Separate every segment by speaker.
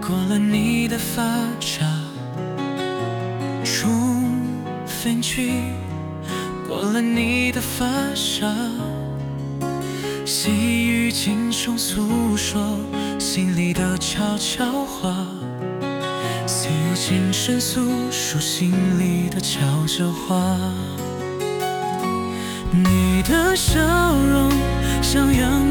Speaker 1: 过了你的发梢，春风去过了你的发梢，细雨轻声诉说心里的悄悄话，细雨轻声诉说心里的悄悄话。你的笑容像阳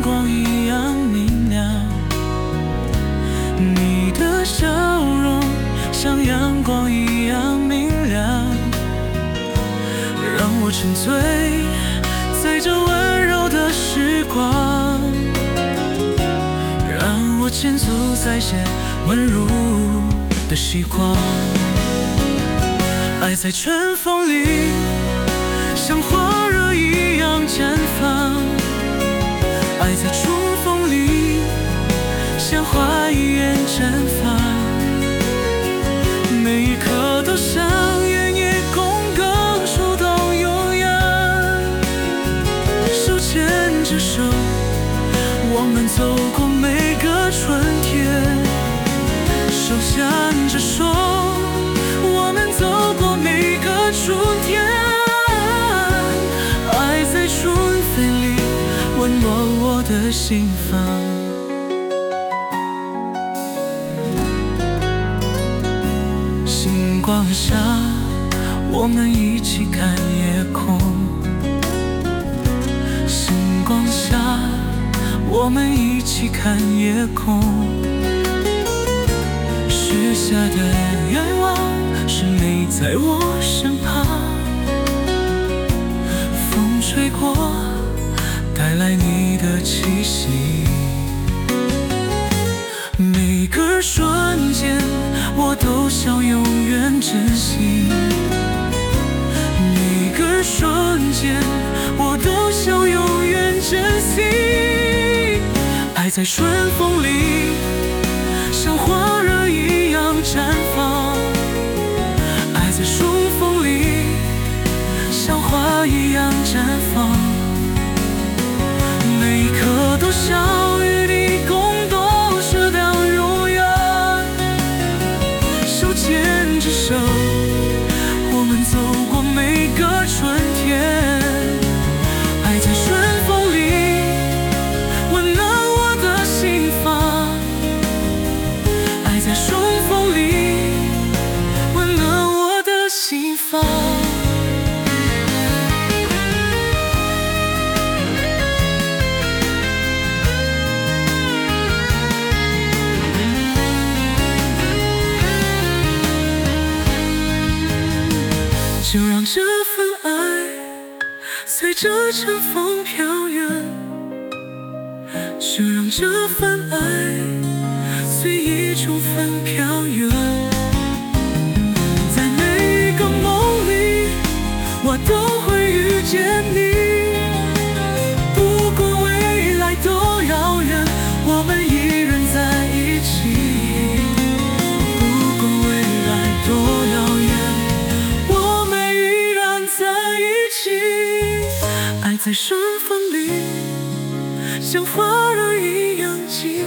Speaker 1: 你的笑容像阳光一样明亮，让我沉醉在这温柔的时光，让我牵足在些温柔的时光，爱在春风里像像花一样绽放，每一刻都像愿意共更手到永远，手牵着手，我们走过每个春天，手牵着手，我们走过每个春天。爱在春风里温暖我的心房。光下，我们一起看夜空。星光下，我们一起看夜空。许下的愿望是你在我身旁。风吹过，带来你的气息。每个瞬，珍惜。每个瞬间，我都想永远珍惜。爱在春风里，像花儿一样绽放。爱在春风里，像花一样绽放。在春风里，温暖我的心房。就让这份爱随着春风飘远，就让这份爱意春风飘远。在每一个梦里，我都会遇见你。不管未来多遥远，我们依然在一起。不管未来多遥远。我们依然在一起，爱在春风里，像花儿一样起